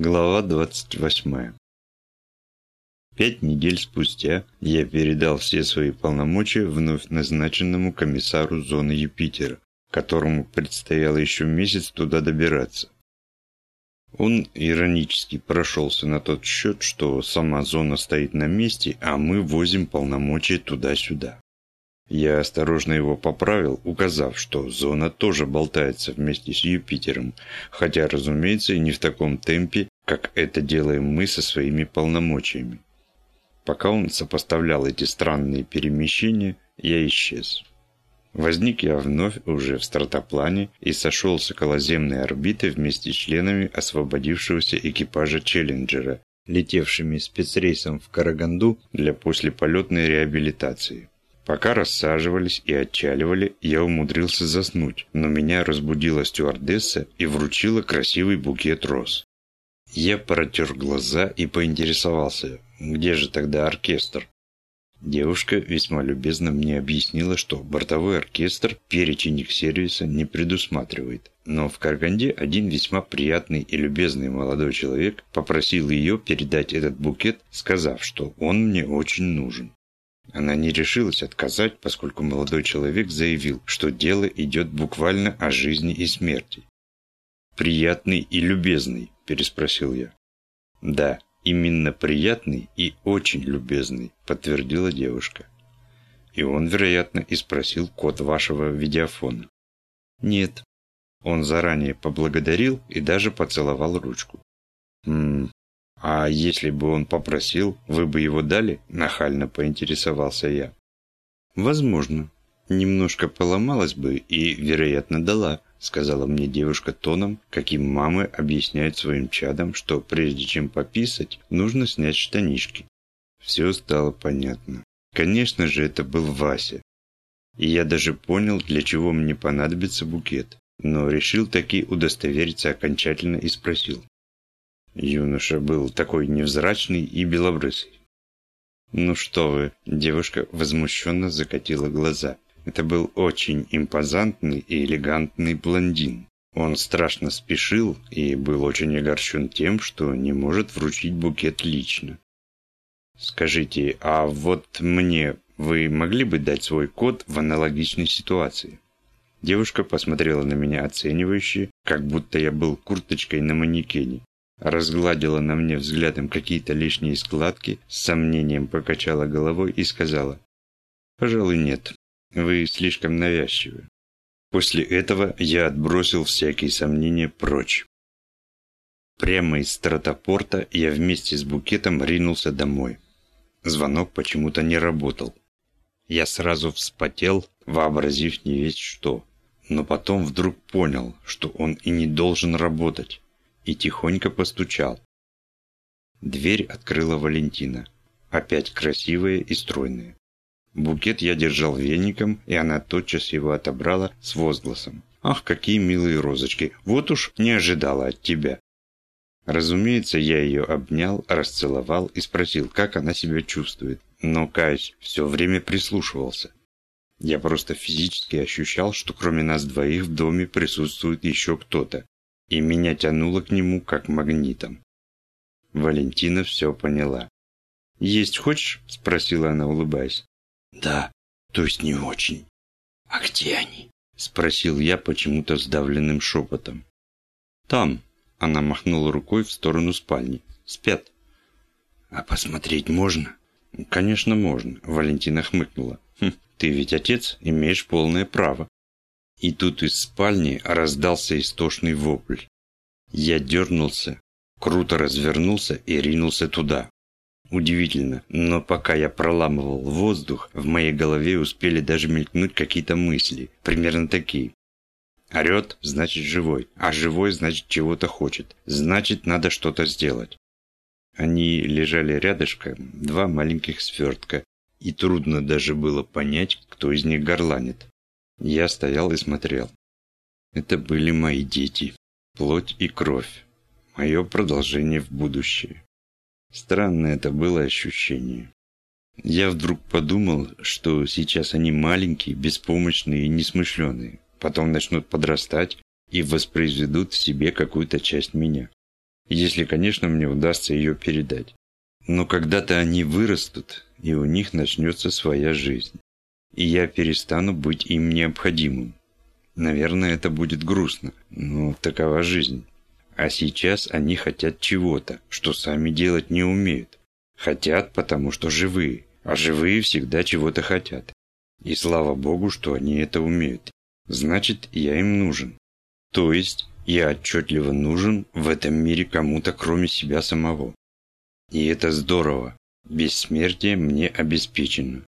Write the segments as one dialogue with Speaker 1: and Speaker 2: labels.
Speaker 1: Глава 28. Пять недель спустя я передал все свои полномочия вновь назначенному комиссару зоны Юпитера, которому предстояло еще месяц туда добираться. Он иронически прошелся на тот счет, что сама зона стоит на месте, а мы возим полномочия туда-сюда. Я осторожно его поправил, указав, что зона тоже болтается вместе с Юпитером, хотя, разумеется, и не в таком темпе, как это делаем мы со своими полномочиями. Пока он сопоставлял эти странные перемещения, я исчез. Возник я вновь уже в стратоплане и сошел с околоземной орбиты вместе с членами освободившегося экипажа Челленджера, летевшими спецрейсом в Караганду для послеполетной реабилитации. Пока рассаживались и отчаливали, я умудрился заснуть, но меня разбудила стюардесса и вручила красивый букет роз. Я протер глаза и поинтересовался, где же тогда оркестр? Девушка весьма любезно мне объяснила, что бортовой оркестр перечень их сервиса не предусматривает. Но в Карганде один весьма приятный и любезный молодой человек попросил ее передать этот букет, сказав, что он мне очень нужен. Она не решилась отказать, поскольку молодой человек заявил, что дело идет буквально о жизни и смерти. «Приятный и любезный», – переспросил я. «Да, именно приятный и очень любезный», – подтвердила девушка. «И он, вероятно, и спросил код вашего видеофона». «Нет». Он заранее поблагодарил и даже поцеловал ручку. «Ммм, «А если бы он попросил, вы бы его дали?» – нахально поинтересовался я. «Возможно. Немножко поломалась бы и, вероятно, дала», – сказала мне девушка тоном, каким мамы объясняют своим чадам, что прежде чем пописать, нужно снять штанишки. Все стало понятно. Конечно же, это был Вася. И я даже понял, для чего мне понадобится букет. Но решил таки удостовериться окончательно и спросил. Юноша был такой невзрачный и белобрысый. «Ну что вы!» – девушка возмущенно закатила глаза. Это был очень импозантный и элегантный блондин. Он страшно спешил и был очень огорчен тем, что не может вручить букет лично. «Скажите, а вот мне вы могли бы дать свой код в аналогичной ситуации?» Девушка посмотрела на меня оценивающе, как будто я был курточкой на манекене разгладила на мне взглядом какие-то лишние складки, с сомнением покачала головой и сказала, «Пожалуй, нет. Вы слишком навязчивы». После этого я отбросил всякие сомнения прочь. Прямо из стратопорта я вместе с букетом ринулся домой. Звонок почему-то не работал. Я сразу вспотел, вообразив не весь что. Но потом вдруг понял, что он и не должен работать и тихонько постучал. Дверь открыла Валентина. Опять красивая и стройная. Букет я держал веником, и она тотчас его отобрала с возгласом. «Ах, какие милые розочки! Вот уж не ожидала от тебя!» Разумеется, я ее обнял, расцеловал и спросил, как она себя чувствует. Но, каюсь, все время прислушивался. Я просто физически ощущал, что кроме нас двоих в доме присутствует еще кто-то и меня тянуло к нему как магнитом. Валентина все поняла. «Есть хочешь?» – спросила она, улыбаясь. «Да, то есть не очень. А где они?» – спросил я почему-то сдавленным шепотом. «Там», – она махнула рукой в сторону спальни. «Спят». «А посмотреть можно?» «Конечно, можно», – Валентина хмыкнула. «Хм, «Ты ведь отец, имеешь полное право». И тут из спальни раздался истошный вопль. Я дернулся, круто развернулся и ринулся туда. Удивительно, но пока я проламывал воздух, в моей голове успели даже мелькнуть какие-то мысли, примерно такие. Орет, значит живой, а живой, значит чего-то хочет, значит надо что-то сделать. Они лежали рядышком, два маленьких свертка, и трудно даже было понять, кто из них горланит. Я стоял и смотрел. Это были мои дети. Плоть и кровь. Мое продолжение в будущее. Странное это было ощущение. Я вдруг подумал, что сейчас они маленькие, беспомощные и несмышленые. Потом начнут подрастать и воспроизведут в себе какую-то часть меня. если, конечно, мне удастся ее передать. Но когда-то они вырастут, и у них начнется своя жизнь. И я перестану быть им необходимым. Наверное, это будет грустно, но такова жизнь. А сейчас они хотят чего-то, что сами делать не умеют. Хотят, потому что живые, а живые всегда чего-то хотят. И слава богу, что они это умеют. Значит, я им нужен. То есть, я отчетливо нужен в этом мире кому-то, кроме себя самого. И это здорово. Бессмертие мне обеспечено.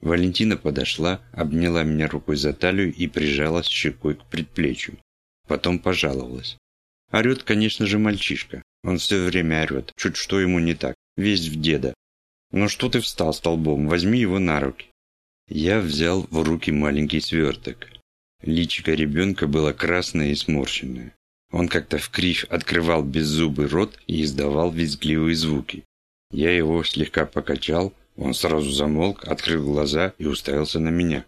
Speaker 1: Валентина подошла, обняла меня рукой за талию и прижалась щекой к предплечью. Потом пожаловалась. Орет, конечно же, мальчишка. Он все время орет. Чуть что ему не так. Весь в деда. Ну что ты встал столбом? Возьми его на руки. Я взял в руки маленький сверток. Личико ребенка было красное и сморщенное. Он как-то в кривь открывал беззубый рот и издавал визгливые звуки. Я его слегка покачал, он сразу замолк, открыл глаза и уставился на меня.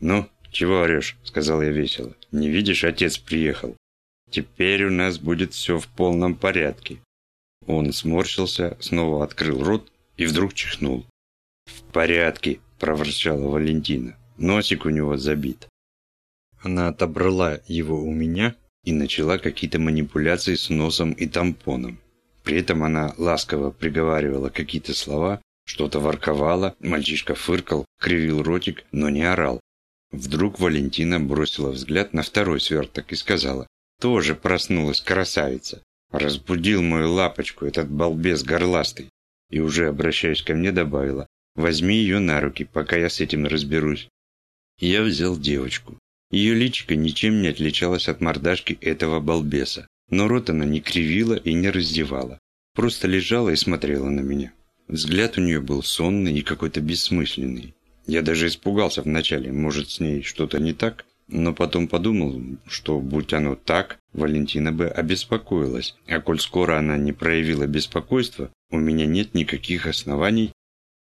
Speaker 1: «Ну, чего орешь?» – сказал я весело. «Не видишь, отец приехал. Теперь у нас будет все в полном порядке». Он сморщился, снова открыл рот и вдруг чихнул. «В порядке», – проворчала Валентина. «Носик у него забит». Она отобрала его у меня и начала какие-то манипуляции с носом и тампоном. При этом она ласково приговаривала какие-то слова, что-то ворковала, мальчишка фыркал, кривил ротик, но не орал. Вдруг Валентина бросила взгляд на второй сверток и сказала, «Тоже проснулась красавица. Разбудил мою лапочку, этот балбес горластый». И уже обращаясь ко мне добавила, «Возьми ее на руки, пока я с этим разберусь». Я взял девочку. Ее личико ничем не отличалось от мордашки этого балбеса, но рот она не кривила и не раздевала. Просто лежала и смотрела на меня. Взгляд у нее был сонный и какой-то бессмысленный. Я даже испугался вначале, может с ней что-то не так, но потом подумал, что будь оно так, Валентина бы обеспокоилась, а коль скоро она не проявила беспокойства, у меня нет никаких оснований.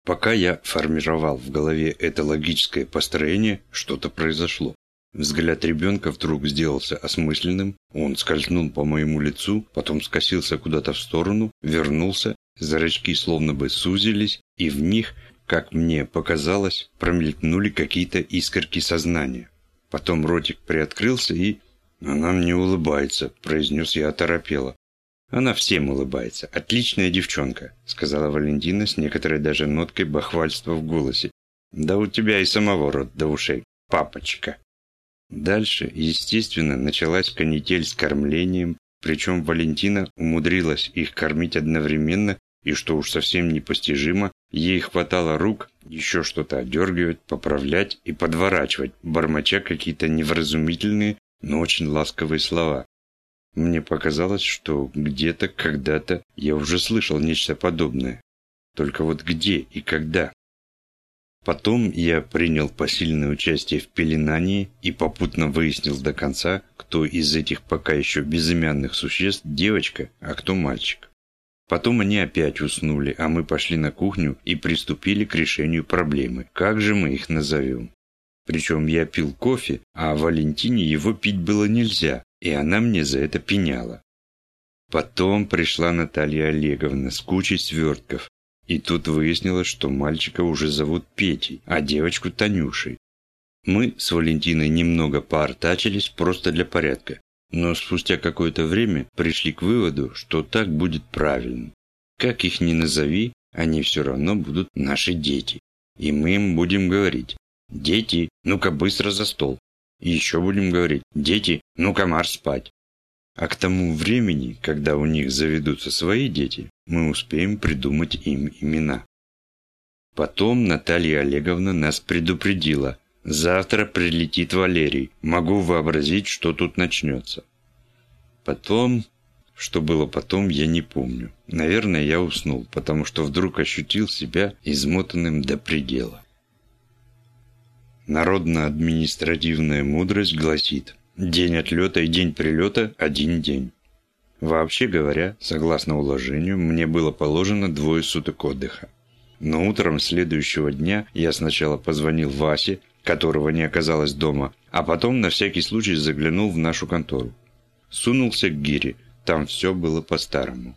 Speaker 1: Пока я формировал в голове это логическое построение, что-то произошло. Взгляд ребенка вдруг сделался осмысленным, он скользнул по моему лицу, потом скосился куда-то в сторону, вернулся, зрачки словно бы сузились, и в них, как мне показалось, промелькнули какие-то искорки сознания. Потом ротик приоткрылся и... «Она мне улыбается», – произнес я оторопело. «Она всем улыбается. Отличная девчонка», – сказала Валентина с некоторой даже ноткой бахвальства в голосе. «Да у тебя и самого рот до ушей. Папочка». Дальше, естественно, началась канитель с кормлением, причем Валентина умудрилась их кормить одновременно, и что уж совсем непостижимо, ей хватало рук еще что-то отдергивать, поправлять и подворачивать, бормоча какие-то невразумительные, но очень ласковые слова. Мне показалось, что где-то, когда-то я уже слышал нечто подобное. Только вот где и когда? Потом я принял посильное участие в пеленании и попутно выяснил до конца, кто из этих пока еще безымянных существ девочка, а кто мальчик. Потом они опять уснули, а мы пошли на кухню и приступили к решению проблемы. Как же мы их назовем? Причем я пил кофе, а Валентине его пить было нельзя, и она мне за это пеняла. Потом пришла Наталья Олеговна с кучей свертков, и тут выяснилось, что мальчика уже зовут Петей, а девочку Танюшей. Мы с Валентиной немного поортачились просто для порядка, но спустя какое-то время пришли к выводу, что так будет правильно. Как их ни назови, они все равно будут наши дети. И мы им будем говорить, дети, ну-ка быстро за стол. И еще будем говорить, дети, ну-ка марш спать. А к тому времени, когда у них заведутся свои дети, мы успеем придумать им имена. Потом Наталья Олеговна нас предупредила. Завтра прилетит Валерий. Могу вообразить, что тут начнется. Потом... Что было потом, я не помню. Наверное, я уснул, потому что вдруг ощутил себя измотанным до предела. Народно-административная мудрость гласит – День отлета и день прилета – один день. Вообще говоря, согласно уложению, мне было положено двое суток отдыха. Но утром следующего дня я сначала позвонил Васе, которого не оказалось дома, а потом на всякий случай заглянул в нашу контору. Сунулся к Гире. там все было по-старому.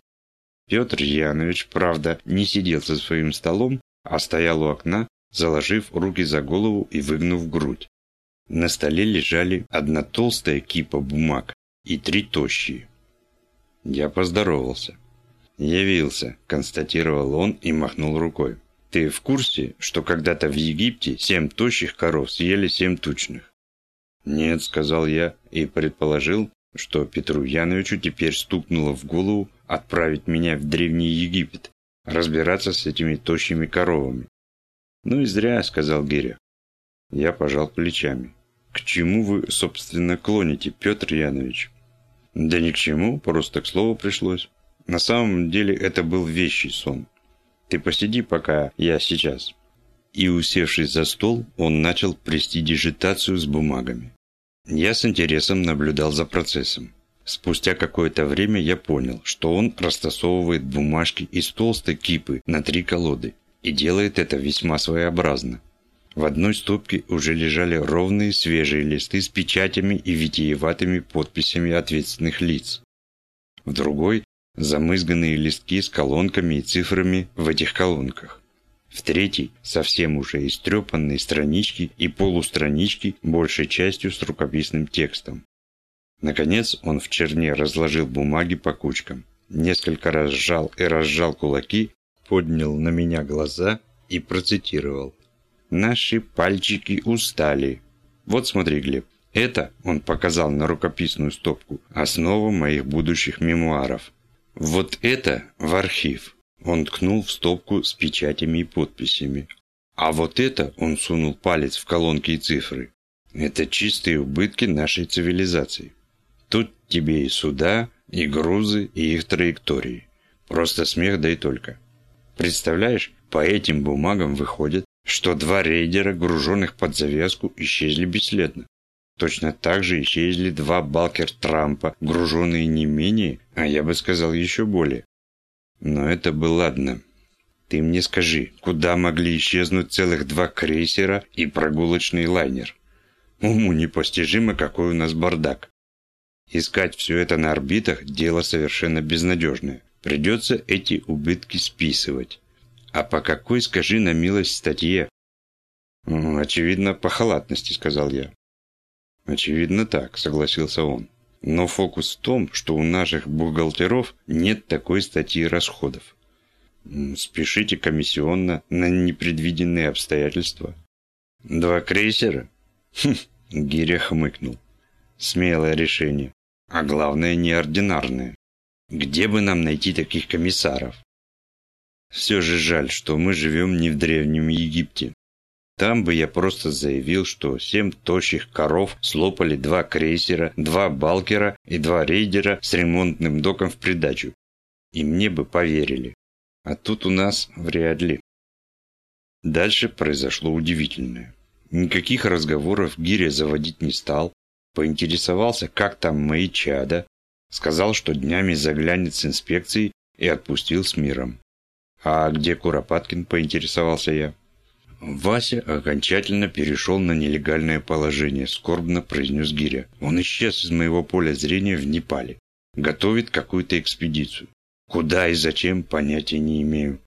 Speaker 1: Петр Янович, правда, не сидел за своим столом, а стоял у окна, заложив руки за голову и выгнув грудь. На столе лежали одна толстая кипа бумаг и три тощие. Я поздоровался. «Явился», – констатировал он и махнул рукой. «Ты в курсе, что когда-то в Египте семь тощих коров съели семь тучных?» «Нет», – сказал я и предположил, что Петру Яновичу теперь стукнуло в голову отправить меня в Древний Египет, разбираться с этими тощими коровами. «Ну и зря», – сказал Гиря. Я пожал плечами. «К чему вы, собственно, клоните, Петр Янович?» «Да ни к чему, просто к слову пришлось. На самом деле это был вещий сон. Ты посиди пока я сейчас». И, усевшись за стол, он начал престидижитацию с бумагами. Я с интересом наблюдал за процессом. Спустя какое-то время я понял, что он растасовывает бумажки из толстой кипы на три колоды и делает это весьма своеобразно. В одной стопке уже лежали ровные свежие листы с печатями и витиеватыми подписями ответственных лиц. В другой – замызганные листки с колонками и цифрами в этих колонках. В третьей – совсем уже истрепанные странички и полустранички, большей частью с рукописным текстом. Наконец он в черне разложил бумаги по кучкам, несколько раз сжал и разжал кулаки, поднял на меня глаза и процитировал. «Наши пальчики устали. Вот смотри, Глеб, это, он показал на рукописную стопку, основа моих будущих мемуаров. Вот это в архив». Он ткнул в стопку с печатями и подписями. А вот это, он сунул палец в колонки и цифры. Это чистые убытки нашей цивилизации. Тут тебе и суда, и грузы, и их траектории. Просто смех, да и только. Представляешь, по этим бумагам выходит, что два рейдера, груженных под завязку, исчезли бесследно. Точно так же исчезли два Балкер Трампа, груженные не менее, а я бы сказал еще более. Но это бы ладно. Ты мне скажи, куда могли исчезнуть целых два крейсера и прогулочный лайнер? Уму непостижимо, какой у нас бардак. Искать все это на орбитах – дело совершенно безнадежное. Придется эти убытки списывать. А по какой, скажи на милость, статье? «Очевидно, по халатности», – сказал я. «Очевидно так», – согласился он. Но фокус в том, что у наших бухгалтеров нет такой статьи расходов. Спешите комиссионно на непредвиденные обстоятельства. Два крейсера? Хм, Гиря хмыкнул. Смелое решение. А главное, неординарное. Где бы нам найти таких комиссаров? Все же жаль, что мы живем не в Древнем Египте. Там бы я просто заявил, что семь тощих коров слопали два крейсера, два балкера и два рейдера с ремонтным доком в придачу. И мне бы поверили. А тут у нас вряд ли. Дальше произошло удивительное. Никаких разговоров Гиря заводить не стал. Поинтересовался, как там мои чада. Сказал, что днями заглянет с инспекцией и отпустил с миром. «А где Куропаткин?» – поинтересовался я. Вася окончательно перешел на нелегальное положение, скорбно произнес Гиря. Он исчез из моего поля зрения в Непале. Готовит какую-то экспедицию. Куда и зачем, понятия не имею.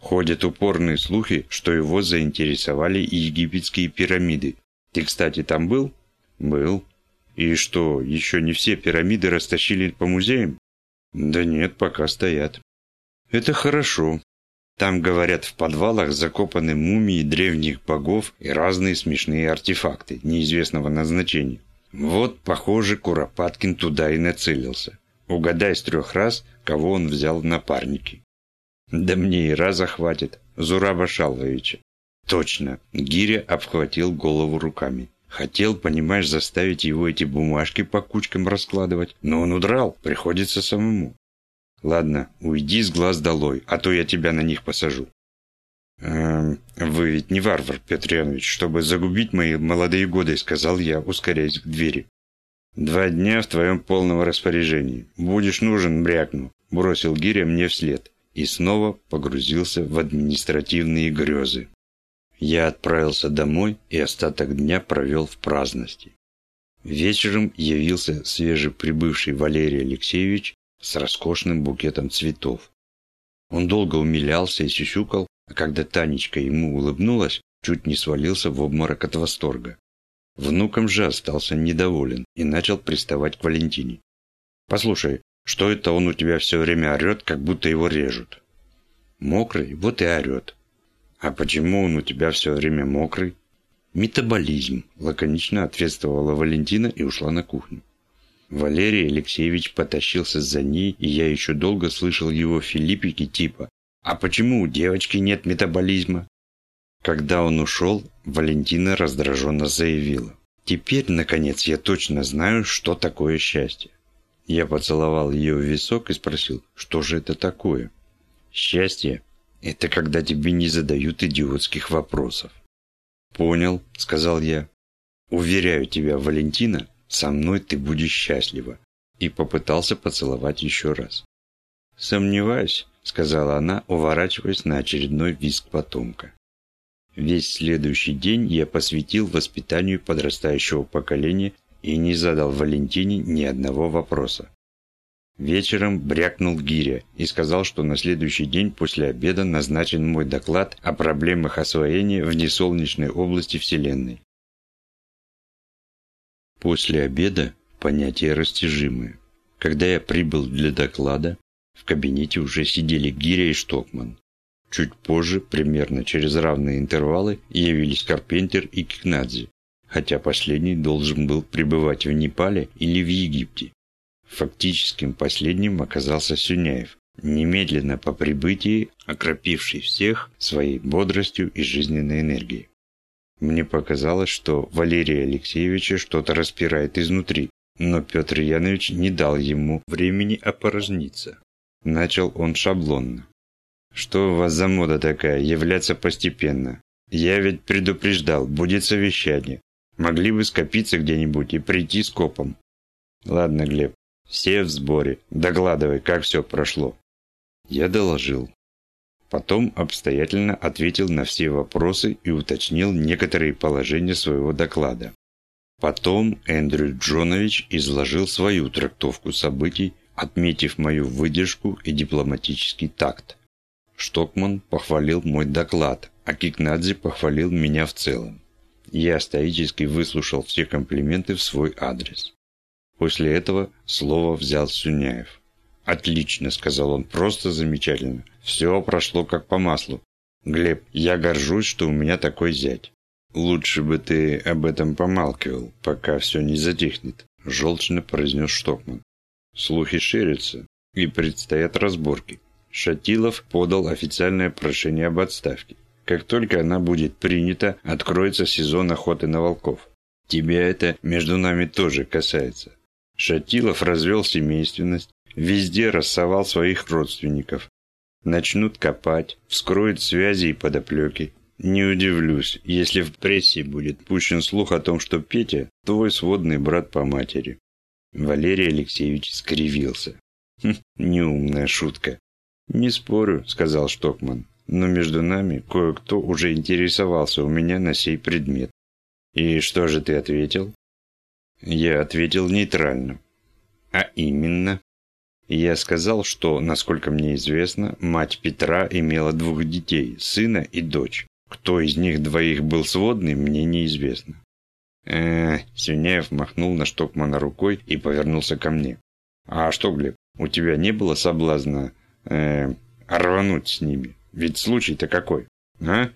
Speaker 1: Ходят упорные слухи, что его заинтересовали египетские пирамиды. Ты, кстати, там был? Был. И что, еще не все пирамиды растащили по музеям? Да нет, пока стоят. Это хорошо. Там, говорят, в подвалах закопаны мумии древних богов и разные смешные артефакты неизвестного назначения. Вот, похоже, Куропаткин туда и нацелился. Угадай с трех раз, кого он взял в напарники. Да мне и раза хватит. Зураба Шалвовича. Точно. Гиря обхватил голову руками. Хотел, понимаешь, заставить его эти бумажки по кучкам раскладывать, но он удрал, приходится самому. Ладно, уйди с глаз долой, а то я тебя на них посажу. «Эм, вы ведь не варвар, Петр Янович, чтобы загубить мои молодые годы, сказал я, ускоряясь к двери. Два дня в твоем полном распоряжении. Будешь нужен, брякну, бросил Гиря мне вслед и снова погрузился в административные грезы. Я отправился домой и остаток дня провел в праздности. Вечером явился свежеприбывший Валерий Алексеевич с роскошным букетом цветов. Он долго умилялся и сюсюкал, а когда Танечка ему улыбнулась, чуть не свалился в обморок от восторга. Внуком же остался недоволен и начал приставать к Валентине. «Послушай, что это он у тебя все время орет, как будто его режут?» «Мокрый, вот и орет». «А почему он у тебя все время мокрый?» «Метаболизм», – лаконично ответствовала Валентина и ушла на кухню. Валерий Алексеевич потащился за ней, и я еще долго слышал его филиппики типа «А почему у девочки нет метаболизма?» Когда он ушел, Валентина раздраженно заявила «Теперь, наконец, я точно знаю, что такое счастье». Я поцеловал ее в висок и спросил, что же это такое? «Счастье – это когда тебе не задают идиотских вопросов». «Понял», – сказал я. «Уверяю тебя, Валентина, со мной ты будешь счастлива». И попытался поцеловать еще раз. «Сомневаюсь», — сказала она, уворачиваясь на очередной визг потомка. Весь следующий день я посвятил воспитанию подрастающего поколения и не задал Валентине ни одного вопроса. Вечером брякнул Гиря и сказал, что на следующий день после обеда назначен мой доклад о проблемах освоения в несолнечной области Вселенной. После обеда понятие растяжимое. Когда я прибыл для доклада, в кабинете уже сидели Гиря и Штокман. Чуть позже, примерно через равные интервалы, явились Карпентер и Кикнадзе, хотя последний должен был пребывать в Непале или в Египте. Фактическим последним оказался Сюняев, немедленно по прибытии окропивший всех своей бодростью и жизненной энергией. Мне показалось, что Валерия Алексеевича что-то распирает изнутри, но Петр Янович не дал ему времени опорожниться. Начал он шаблонно. «Что у вас за мода такая, являться постепенно? Я ведь предупреждал, будет совещание. Могли бы скопиться где-нибудь и прийти с копом». «Ладно, Глеб, все в сборе. Докладывай, как все прошло». Я доложил. Потом обстоятельно ответил на все вопросы и уточнил некоторые положения своего доклада. Потом Эндрю Джонович изложил свою трактовку событий, отметив мою выдержку и дипломатический такт. Штокман похвалил мой доклад, а Кикнадзе похвалил меня в целом. Я стоически выслушал все комплименты в свой адрес. После этого слово взял Сюняев. «Отлично», — сказал он, — «просто замечательно. Все прошло как по маслу. Глеб, я горжусь, что у меня такой зять». «Лучше бы ты об этом помалкивал, пока все не затихнет», – желчно произнес Штокман. «Слухи ширятся, и предстоят разборки. Шатилов подал официальное прошение об отставке. Как только она будет принята, откроется сезон охоты на волков. Тебя это между нами тоже касается. Шатилов развел семейственность, Везде рассовал своих родственников. Начнут копать, вскроют связи и подоплеки. Не удивлюсь, если в прессе будет пущен слух о том, что Петя – твой сводный брат по матери. Валерий Алексеевич скривился. Хм, неумная шутка. «Не спорю», – сказал Штокман, – «но между нами кое-кто уже интересовался у меня на сей предмет». «И что же ты ответил?» Я ответил нейтрально. «А именно?» Я сказал, что, насколько мне известно, мать Петра имела двух детей, сына и дочь. Кто из них двоих был сводным, мне неизвестно. э Сюняев махнул на Штокмана рукой и повернулся ко мне. «А что, Глеб, у тебя не было соблазна э рвануть с ними? Ведь случай-то какой, а?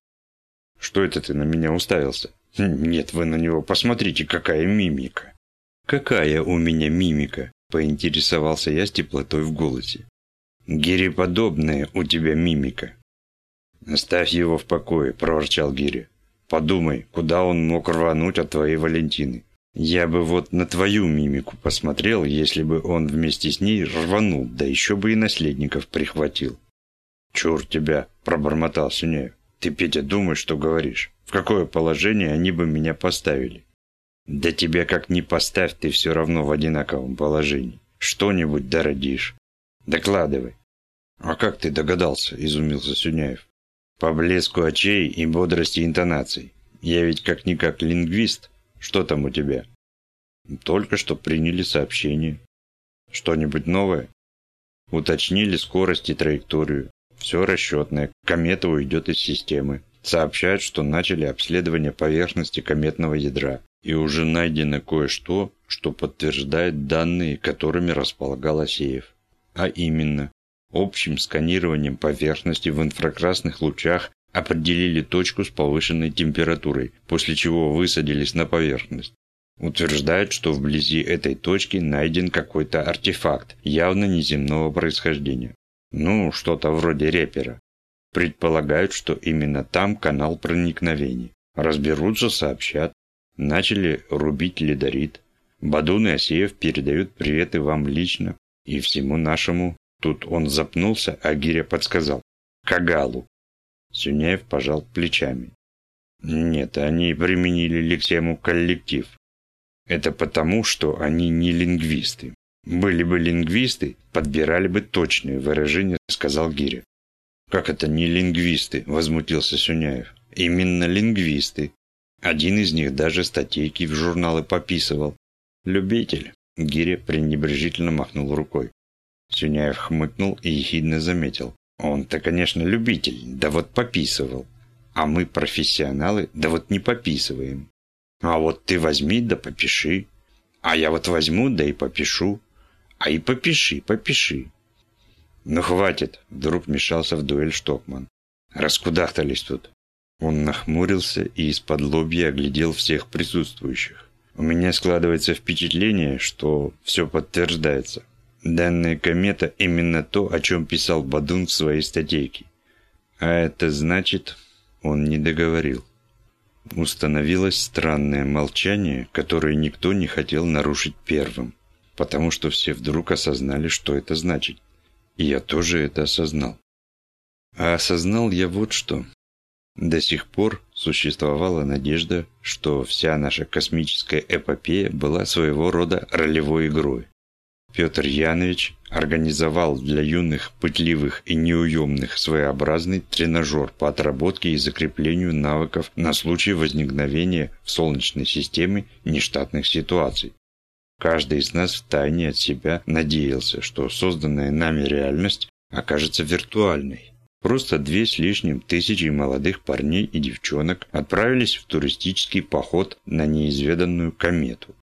Speaker 1: Что это ты на меня уставился? Нет, вы на него посмотрите, какая мимика!» «Какая у меня мимика?» Поинтересовался я с теплотой в голосе. «Гири-подобная у тебя мимика». «Оставь его в покое», – проворчал Гири. «Подумай, куда он мог рвануть от твоей Валентины. Я бы вот на твою мимику посмотрел, если бы он вместе с ней рванул, да еще бы и наследников прихватил». «Чур тебя», – пробормотал Сюняев. «Ты, Петя, думаешь, что говоришь? В какое положение они бы меня поставили?» Да тебя как ни поставь, ты все равно в одинаковом положении. Что-нибудь дородишь. Докладывай. А как ты догадался, изумился Сюняев. По блеску очей и бодрости интонаций. Я ведь как-никак лингвист. Что там у тебя? Только что приняли сообщение. Что-нибудь новое? Уточнили скорость и траекторию. Все расчетное. Комета уйдет из системы. Сообщают, что начали обследование поверхности кометного ядра. И уже найдено кое-что, что подтверждает данные, которыми располагал Асеев. А именно, общим сканированием поверхности в инфракрасных лучах определили точку с повышенной температурой, после чего высадились на поверхность. Утверждают, что вблизи этой точки найден какой-то артефакт, явно неземного происхождения. Ну, что-то вроде репера. Предполагают, что именно там канал проникновений. Разберутся, сообщат. Начали рубить ледорит. Бадун и Асеев передают приветы вам лично и всему нашему. Тут он запнулся, а Гиря подсказал. Кагалу. Сюняев пожал плечами. Нет, они применили лексему коллектив. Это потому, что они не лингвисты. Были бы лингвисты, подбирали бы точные выражения, сказал Гиря. Как это не лингвисты? Возмутился Сюняев. Именно лингвисты. Один из них даже статейки в журналы пописывал. Любитель. Гиря пренебрежительно махнул рукой. Сюняев хмыкнул и ехидно заметил. Он-то, конечно, любитель, да вот пописывал. А мы профессионалы, да вот не пописываем. А вот ты возьми да попиши. А я вот возьму да и попишу. А и попиши, попиши. Ну хватит, вдруг вмешался в дуэль Штокман. Раскудахтались тут. Он нахмурился и из-под лобья оглядел всех присутствующих. У меня складывается впечатление, что все подтверждается. Данная комета именно то, о чем писал Бадун в своей статейке. А это значит, он не договорил. Установилось странное молчание, которое никто не хотел нарушить первым, потому что все вдруг осознали, что это значит. И я тоже это осознал. А осознал я вот что. До сих пор существовала надежда, что вся наша космическая эпопея была своего рода ролевой игрой. Петр Янович организовал для юных, пытливых и неуемных своеобразный тренажер по отработке и закреплению навыков на случай возникновения в Солнечной системе нештатных ситуаций. Каждый из нас втайне от себя надеялся, что созданная нами реальность окажется виртуальной. Просто две с лишним тысячи молодых парней и девчонок отправились в туристический поход на неизведанную комету.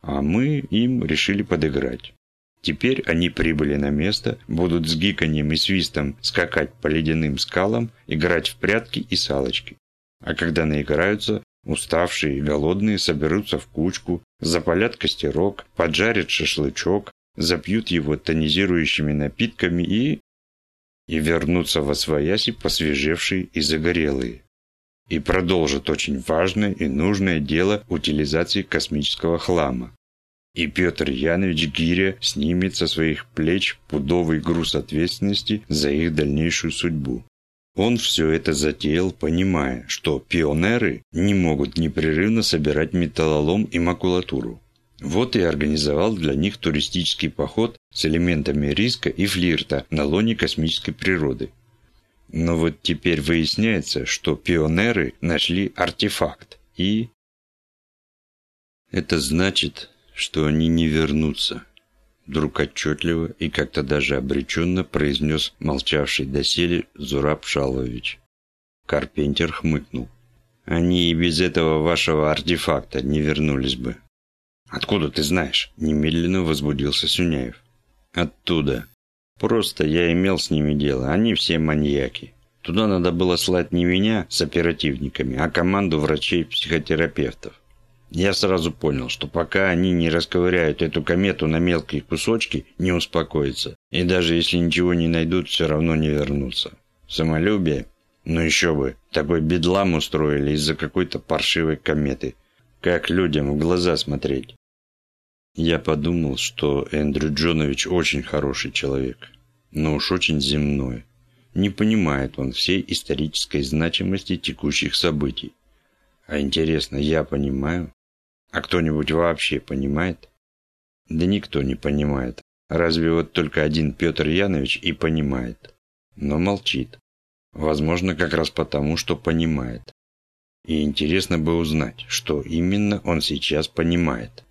Speaker 1: А мы им решили подыграть. Теперь они прибыли на место, будут с гиканьем и свистом скакать по ледяным скалам, играть в прятки и салочки. А когда наиграются, уставшие и голодные соберутся в кучку, запалят костерок, поджарят шашлычок, запьют его тонизирующими напитками и... и вернутся во свояси посвежевшие и загорелые. И продолжат очень важное и нужное дело утилизации космического хлама и Петр Янович Гиря снимет со своих плеч пудовый груз ответственности за их дальнейшую судьбу. Он все это затеял, понимая, что пионеры не могут непрерывно собирать металлолом и макулатуру. Вот и организовал для них туристический поход с элементами риска и флирта на лоне космической природы. Но вот теперь выясняется, что пионеры нашли артефакт и... Это значит, что они не вернутся. Вдруг отчетливо и как-то даже обреченно произнес молчавший доселе Зураб Шалович. Карпентер хмыкнул. «Они и без этого вашего артефакта не вернулись бы». «Откуда ты знаешь?» – немедленно возбудился Сюняев. «Оттуда. Просто я имел с ними дело. Они все маньяки. Туда надо было слать не меня с оперативниками, а команду врачей-психотерапевтов. Я сразу понял, что пока они не расковыряют эту комету на мелкие кусочки, не успокоятся. И даже если ничего не найдут, все равно не вернутся. Самолюбие? Ну еще бы, такой бедлам устроили из-за какой-то паршивой кометы. Как людям в глаза смотреть? Я подумал, что Эндрю Джонович очень хороший человек, но уж очень земной. Не понимает он всей исторической значимости текущих событий. А интересно, я понимаю? А кто-нибудь вообще понимает? Да никто не понимает. Разве вот только один Петр Янович и понимает. Но молчит. Возможно, как раз потому, что понимает. И интересно бы узнать, что именно он сейчас понимает.